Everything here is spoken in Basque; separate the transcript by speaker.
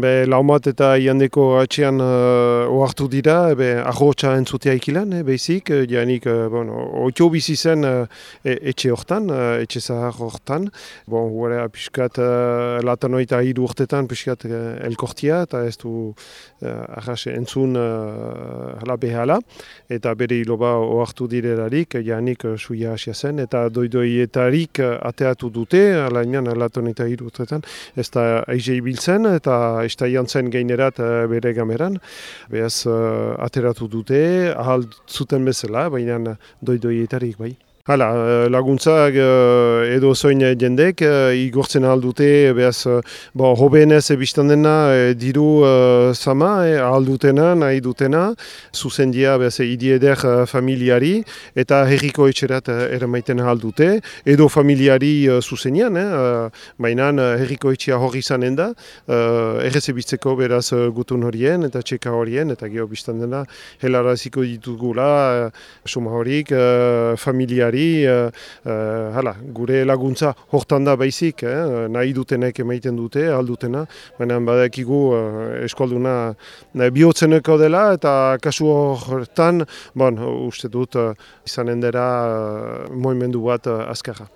Speaker 1: be laumat eta iandeko atxean uh, ohartu dira, be ahotsa entzutea ikilan, eh, behizik, uh, janik, uh, bueno, otio bizi zen uh, etxe hortan, uh, etxe zahar hortan, bon, guara piskat uh, latanoita hiru urtetan piskat uh, elkortia, eta ez du uh, ahas entzun uh, hala behala, eta bere hiloba ohartu direlarik, janik uh, suia asia zen, eta doidoietarik uh, ateatu dute, ala inan latanoita hiru urtetan, ez da aize ibiltzen, eta ez da jantzen gainerat uh, bere gameran, behaz uh, ateratu dute, ahal zuten bezala, baina doidoietarik bai. Hala, eh, laguntzak uh, edo zoin jendek, uh, igortzen aldute, behaz, uh, bo, hobenez ebistan dena, diru uh, sama, eh, aldutena, nahi dutena, zuzen dia, behaz, idieder uh, familiari, eta herriko etxerat uh, ere maiten aldute, edo familiari uh, zuzenian, eh, uh, baina herriko etxea hori izanen da, uh, errez ebitzeko beraz uh, gutun horien, eta txeka horien, eta geho biztan dena, helaraziko ditugula, uh, suma horik, uh, familiari, uh, hala, gure laguntza hortan da baizik, eh, nahi dutenek emaiten dute, aldutena, baina badakigu uh, eskualduna bihotzeneko dela, eta kasu hortan, bon, uste dut, izanen dira moimendu bat azkarra.